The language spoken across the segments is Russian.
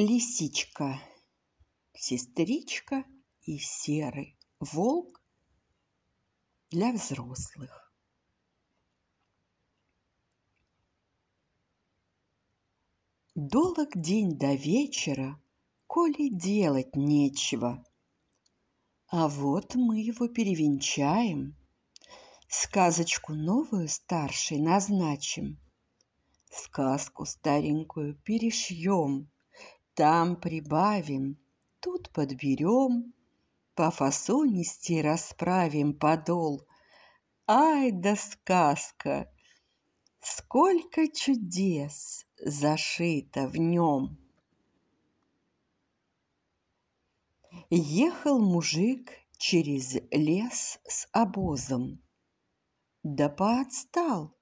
Лисичка, сестричка и серый волк для взрослых. Долг день до вечера, коли делать нечего. А вот мы его перевенчаем, сказочку новую старшей назначим, сказку старенькую перешьем, там прибавим, тут подберем, по фасонисти расправим подол. Ай да сказка! Сколько чудес зашито в нем! Ехал мужик через лес с обозом, да поотстал.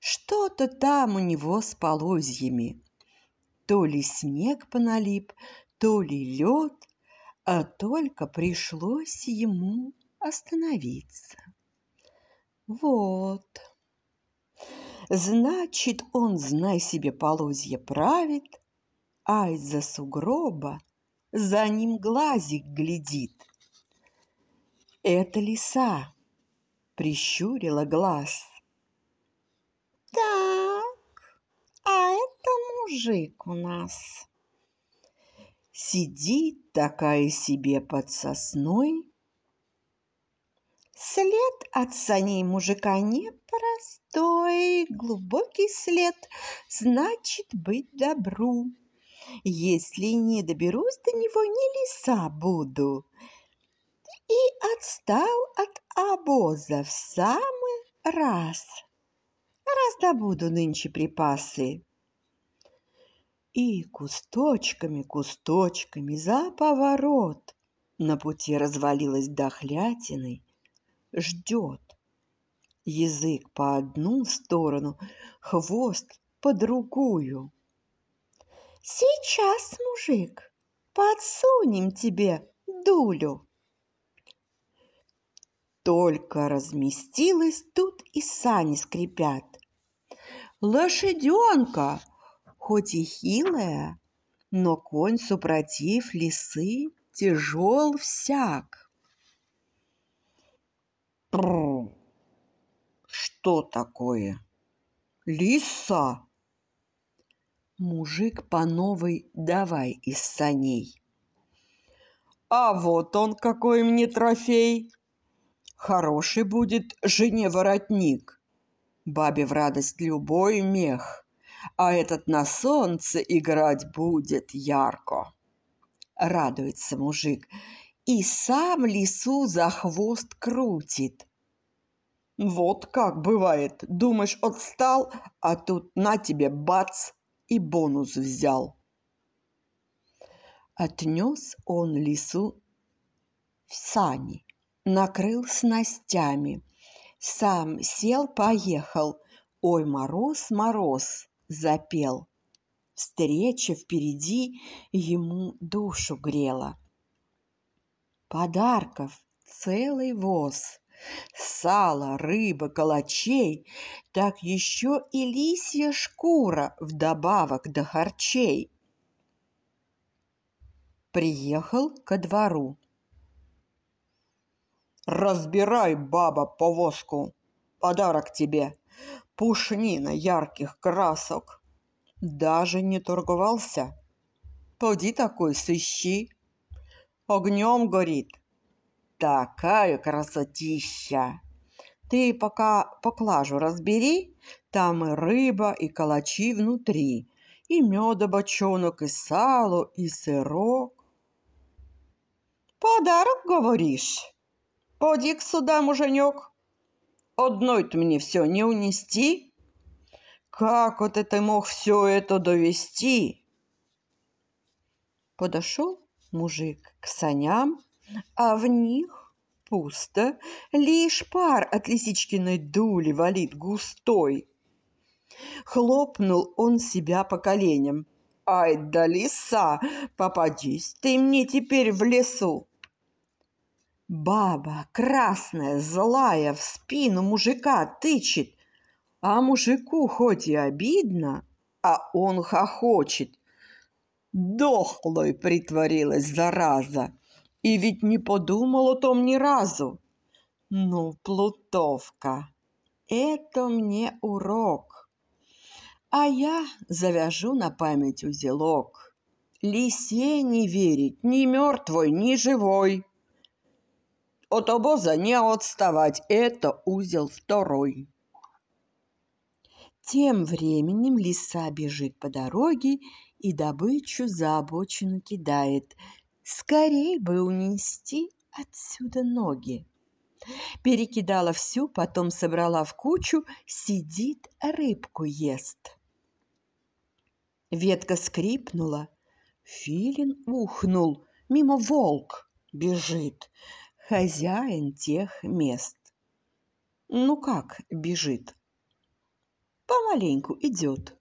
Что-то там у него с полозьями. То ли снег поналип, то ли лед, а только пришлось ему остановиться. Вот. Значит, он, знай себе, полозья правит, а из-за сугроба за ним глазик глядит. Это лиса прищурила глаз. А это мужик у нас. Сидит такая себе под сосной. След от саней мужика непростой, глубокий след, значит быть добру. Если не доберусь до него, не лиса буду. И отстал от обоза в самый раз. Раздобуду нынче припасы и кусточками, кусточками за поворот на пути развалилась дохлятиной, ждет. Язык по одну сторону, хвост по другую. Сейчас, мужик, подсунем тебе дулю. Только разместилась, тут и сани скрипят. Лошаденка! Хоть и хилая, но конь супротив лисы тяжел всяк. Прррр! Что такое? Лиса! Мужик по новой давай из саней. А вот он какой мне трофей! Хороший будет жене воротник, бабе в радость любой мех а этот на солнце играть будет ярко. Радуется мужик и сам лису за хвост крутит. Вот как бывает, думаешь, отстал, а тут на тебе бац и бонус взял. Отнес он лису в сани, накрыл снастями, сам сел, поехал. Ой, мороз, мороз, запел. Встреча впереди ему душу грела. Подарков целый воз. Сало, рыба, калачей, так еще и лисья шкура вдобавок до харчей. Приехал ко двору. «Разбирай, баба, повозку, подарок тебе!» Пушнина ярких красок. Даже не торговался. Поди такой сыщи. Огнем горит. Такая красотища! Ты пока поклажу разбери, там и рыба, и калачи внутри, и меда бочонок, и сало, и сырок. Подарок, говоришь? Поди к сюда, муженек. Одной-то мне все не унести. Как вот это мог все это довести? Подошел мужик к саням, а в них пусто, лишь пар от лисичкиной дули валит густой. Хлопнул он себя по коленям. «Ай да лиса, попадись ты мне теперь в лесу!» Баба красная, злая, в спину мужика тычет, а мужику хоть и обидно, а он хохочет. Дохлой притворилась зараза, и ведь не подумал о том ни разу. Ну, плутовка, это мне урок. А я завяжу на память узелок. Лисе не верить ни мертвой, ни живой. От обоза не отставать, это узел второй. Тем временем лиса бежит по дороге и добычу за обочину кидает. Скорей бы унести отсюда ноги. Перекидала всю, потом собрала в кучу, сидит, рыбку ест. Ветка скрипнула, филин ухнул, мимо волк бежит, хозяин тех мест. Ну как бежит? Помаленьку идет.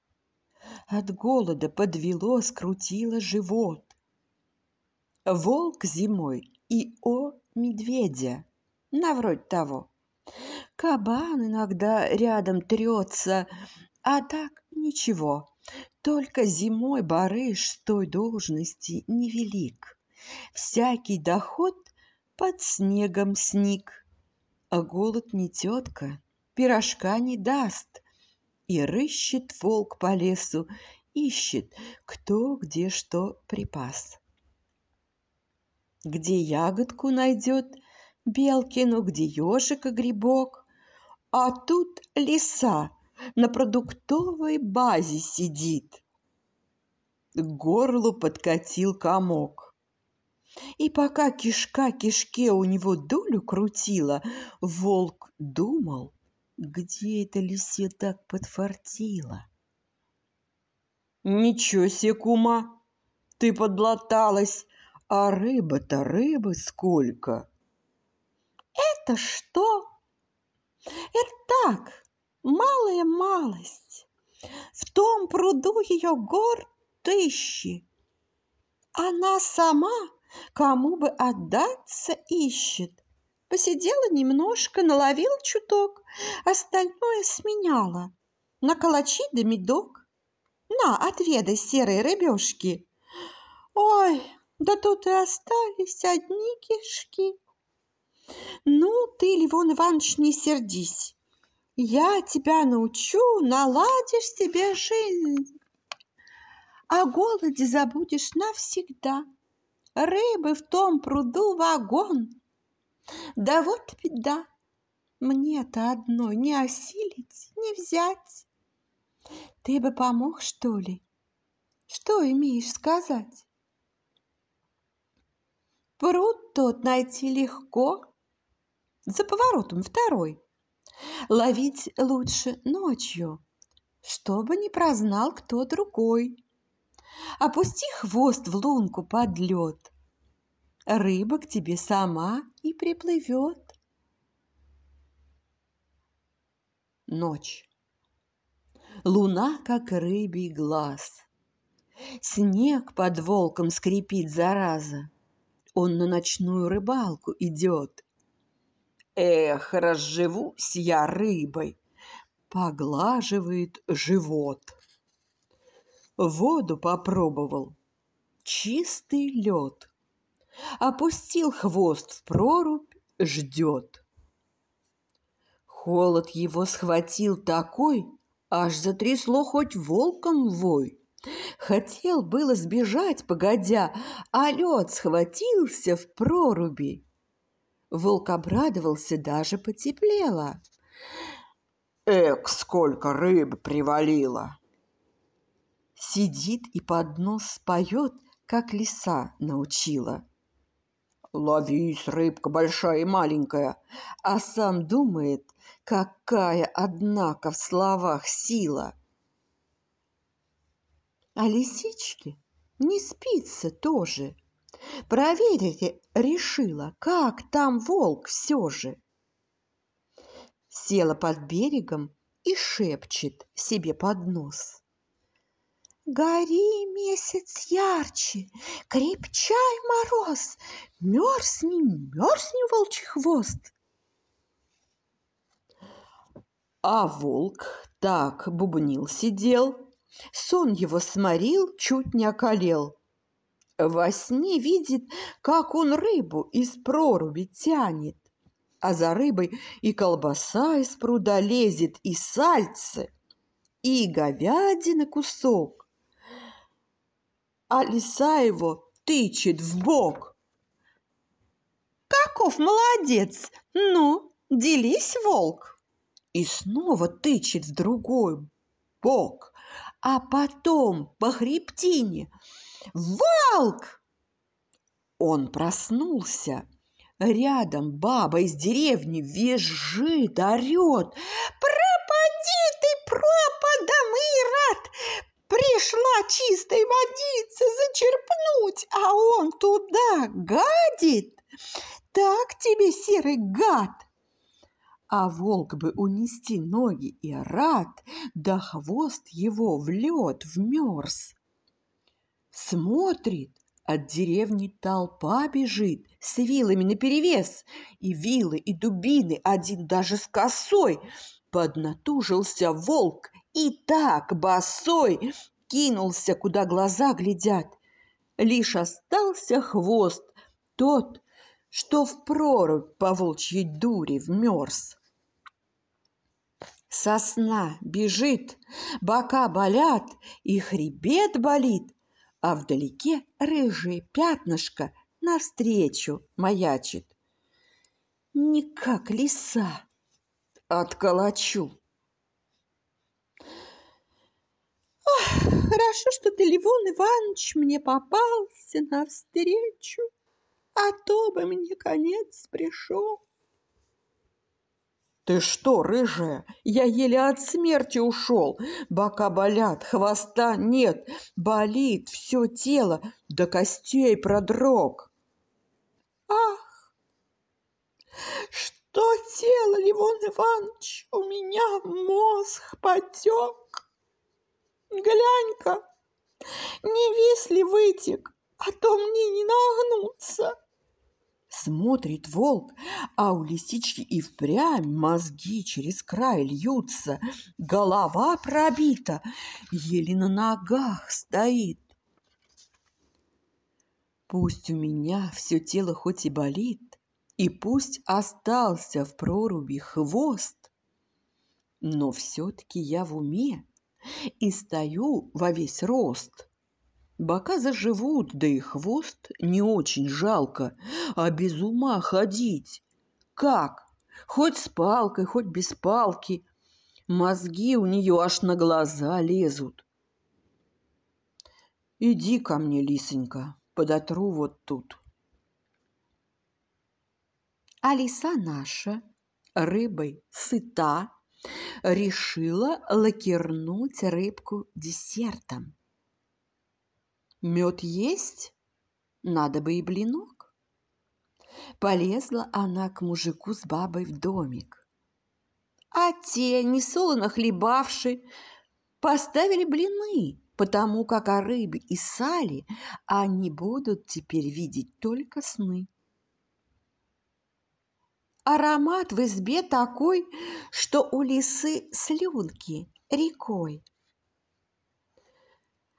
От голода подвело, скрутило живот. Волк зимой и о медведя, на вроде того. Кабан иногда рядом трется, а так ничего. Только зимой барыш той должности невелик. Всякий доход под снегом сник. А голод не тетка, пирожка не даст. И рыщет волк по лесу, ищет, кто где что припас. Где ягодку найдет Белкину, где ежика грибок, а тут лиса на продуктовой базе сидит. К горлу подкатил комок. И пока кишка кишке у него долю крутила, волк думал, где это лисе так подфартило. Ничего себе, кума, ты подлаталась, а рыба-то рыбы сколько. Это что? Это так, малая малость. В том пруду ее гор тысячи. Она сама кому бы отдаться ищет. Посидела немножко, наловила чуток, остальное сменяла. На калачи да медок. На, отведай серые рыбешки. Ой, да тут и остались одни кишки. Ну, ты, Ливон Иванович, не сердись. Я тебя научу, наладишь себе жизнь. О голоде забудешь навсегда. Рыбы в том пруду вагон. Да вот беда, мне-то одной не осилить, не взять. Ты бы помог, что ли? Что имеешь сказать? Пруд тот найти легко, за поворотом второй. Ловить лучше ночью, чтобы не прознал кто другой. Опусти хвост в лунку под лед, рыба к тебе сама и приплывет. Ночь. Луна, как рыбий глаз. Снег под волком скрипит, зараза. Он на ночную рыбалку идет. Эх, разживусь я рыбой, поглаживает живот. Воду попробовал, чистый лед. Опустил хвост в прорубь, ждет. Холод его схватил такой, аж затрясло хоть волком вой. Хотел было сбежать, погодя, а лед схватился в проруби. Волк обрадовался, даже потеплело. Эк, сколько рыбы привалило! Сидит и под нос поет, как лиса научила. Ловись, рыбка большая и маленькая, а сам думает, какая, однако, в словах сила. А лисичке не спится тоже. Проверить решила, как там волк все же. Села под берегом и шепчет себе под нос. Гори, месяц ярче, крепчай мороз, Мерзни, мерзни, волчий хвост. А волк так бубнил сидел, Сон его сморил, чуть не околел. Во сне видит, как он рыбу из проруби тянет, а за рыбой и колбаса из пруда лезет, и сальце, и говядина кусок. А лиса его тычет в бок. Каков молодец! Ну, делись, волк! И снова тычет в другой бок, а потом по хребтине. Волк! Он проснулся. Рядом баба из деревни визжит, орет. Пришла чистой водицы зачерпнуть, а он туда гадит. Так тебе, серый гад! А волк бы унести ноги и рад, да хвост его в лед вмерз. Смотрит, от деревни толпа бежит с вилами наперевес, и вилы, и дубины, один даже с косой. Поднатужился волк и так босой кинулся, куда глаза глядят. Лишь остался хвост, тот, что в прорубь по волчьей дуре вмерз. Сосна бежит, бока болят, и хребет болит, а вдалеке рыжее пятнышко навстречу маячит. Не как лиса отколочу. Хорошо, что ты, Ливон Иванович, мне попался навстречу, а то бы мне конец пришел. Ты что, рыжая? Я еле от смерти ушел. Бока болят, хвоста нет. Болит все тело, до костей продрог. Ах, что тело, Ливон Иванович, у меня мозг потек. Глянь-ка, не висли вытек, а то мне не нагнуться. Смотрит волк, а у лисички и впрямь мозги через край льются, голова пробита, еле на ногах стоит. Пусть у меня все тело хоть и болит, и пусть остался в проруби хвост, но все-таки я в уме и стою во весь рост. Бока заживут, да и хвост не очень жалко, а без ума ходить. Как? Хоть с палкой, хоть без палки. Мозги у нее аж на глаза лезут. Иди ко мне, лисонька, подотру вот тут. А лиса наша, рыбой сыта, решила лакернуть рыбку десертом. Мед есть? Надо бы и блинок. Полезла она к мужику с бабой в домик. А те, несолоно хлебавши, поставили блины, потому как о рыбе и сале они будут теперь видеть только сны. Аромат в избе такой, что у лисы слюнки рекой.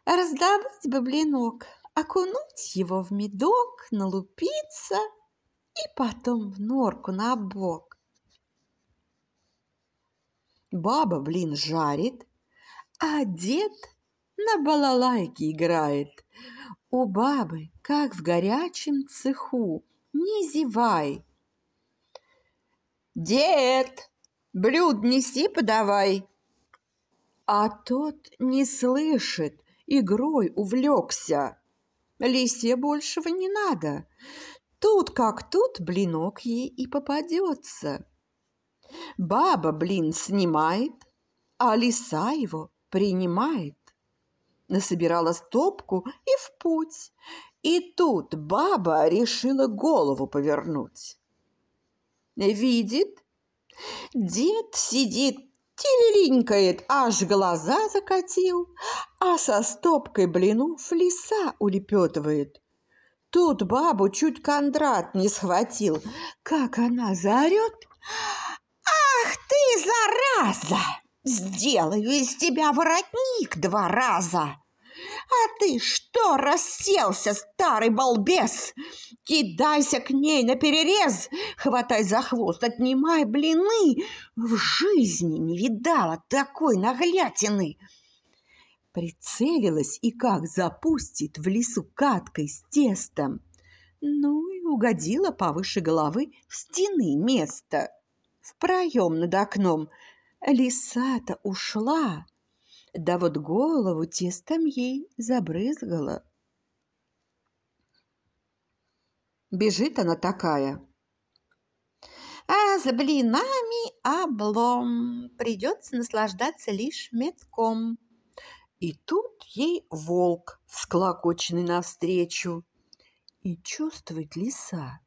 Раздобыть бы блинок, окунуть его в медок, налупиться и потом в норку на бок. Баба блин жарит, а дед на балалайке играет. У бабы, как в горячем цеху, не зевай. Дед, блюд неси подавай. А тот не слышит, игрой увлекся. Лисе большего не надо. Тут как тут блинок ей и попадется. Баба блин снимает, а лиса его принимает. Насобирала стопку и в путь. И тут баба решила голову повернуть. Видит, дед сидит Терелинькает, аж глаза закатил, а со стопкой блинов лиса улепетывает. Тут бабу чуть Кондрат не схватил. Как она заорет? «Ах ты, зараза! Сделаю из тебя воротник два раза! А ты что расселся, старый балбес? Кидайся к ней на перерез, хватай за хвост, отнимай блины. В жизни не видала такой наглятины. Прицелилась и как запустит в лесу каткой с тестом. Ну и угодила повыше головы в стены место. В проем над окном лиса-то ушла, да вот голову тестом ей забрызгала. Бежит она такая. А за блинами облом, придется наслаждаться лишь метком. И тут ей волк, всклокоченный навстречу. И чувствует лиса,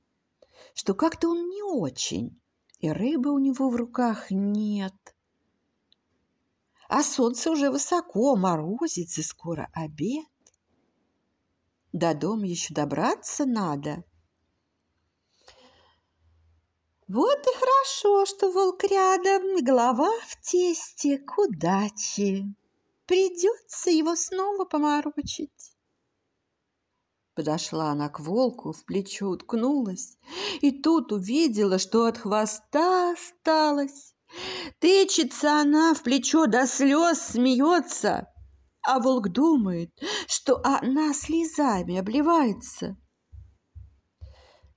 что как-то он не очень, и рыбы у него в руках нет. А солнце уже высоко, морозится, скоро обед. До дома еще добраться надо. Вот и хорошо, что волк рядом, голова в тесте, к удаче. Придется его снова поморочить. Подошла она к волку, в плечо уткнулась, и тут увидела, что от хвоста осталось. Тычется она в плечо до слез, смеется, а волк думает, что она слезами обливается.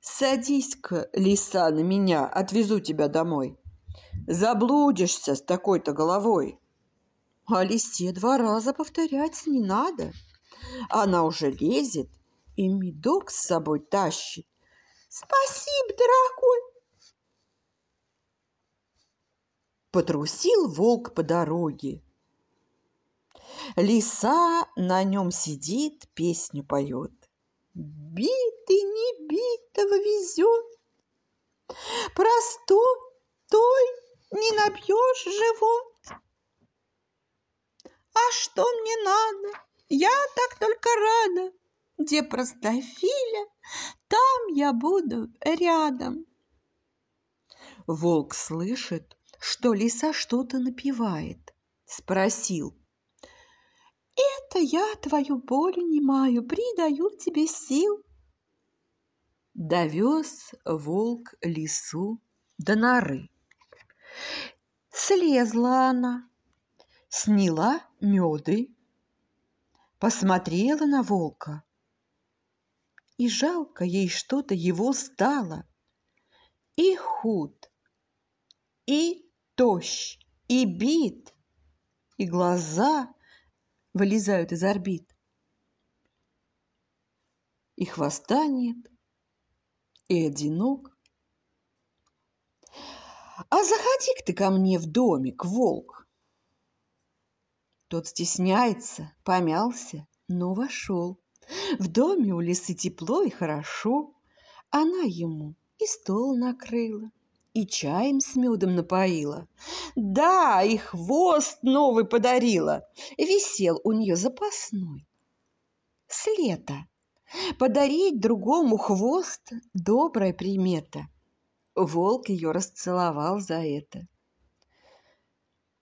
«Садись-ка, лиса, на меня, отвезу тебя домой. Заблудишься с такой-то головой». А лисе два раза повторять не надо. Она уже лезет и медок с собой тащит. «Спасибо, дорогой!» Потрусил волк по дороге. Лиса на нем сидит, песню поет. Битый не битого везет. Простой той не набьешь живот. А что мне надо? Я так только рада. Где простофиля, там я буду рядом. Волк слышит, что лиса что-то напевает. Спросил. «Это я твою боль унимаю, придаю тебе сил». Довез волк лису до норы. Слезла она, сняла меды, посмотрела на волка. И жалко ей что-то его стало. И худ, и тощ и бит, и глаза вылезают из орбит. И хвоста нет, и одинок. А заходи-ка ты ко мне в домик, волк. Тот стесняется, помялся, но вошел. В доме у лисы тепло и хорошо. Она ему и стол накрыла, и чаем с медом напоила. Да, и хвост новый подарила. Висел у нее запасной. С лета. Подарить другому хвост – добрая примета. Волк ее расцеловал за это.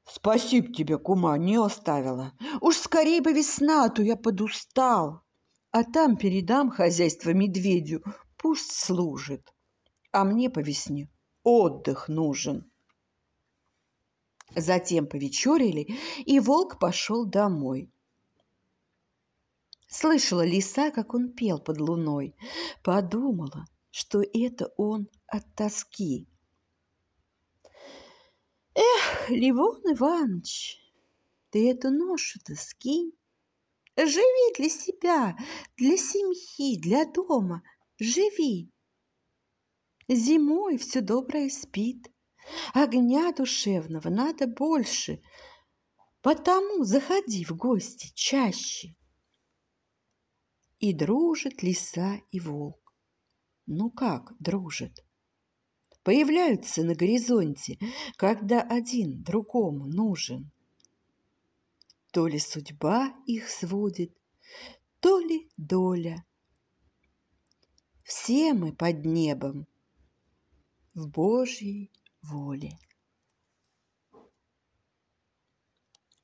Спасибо тебе, кума, не оставила. Уж скорее бы весна, а то я подустал. А там передам хозяйство медведю, пусть служит. А мне по весне отдых нужен. Затем повечерили, и волк пошел домой. Слышала лиса, как он пел под луной. Подумала, что это он от тоски. Эх, Ливон Иванович, ты эту ношу-то скинь. Живи для себя, для семьи, для дома. Живи. Зимой все доброе спит. Огня душевного надо больше. Потому заходи в гости чаще. И дружит лиса и волк. Ну как дружит? Появляются на горизонте, когда один другому нужен. То ли судьба их сводит, то ли доля. Все мы под небом в Божьей воле.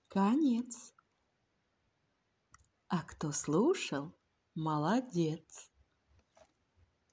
Конец. А кто слушал, молодец.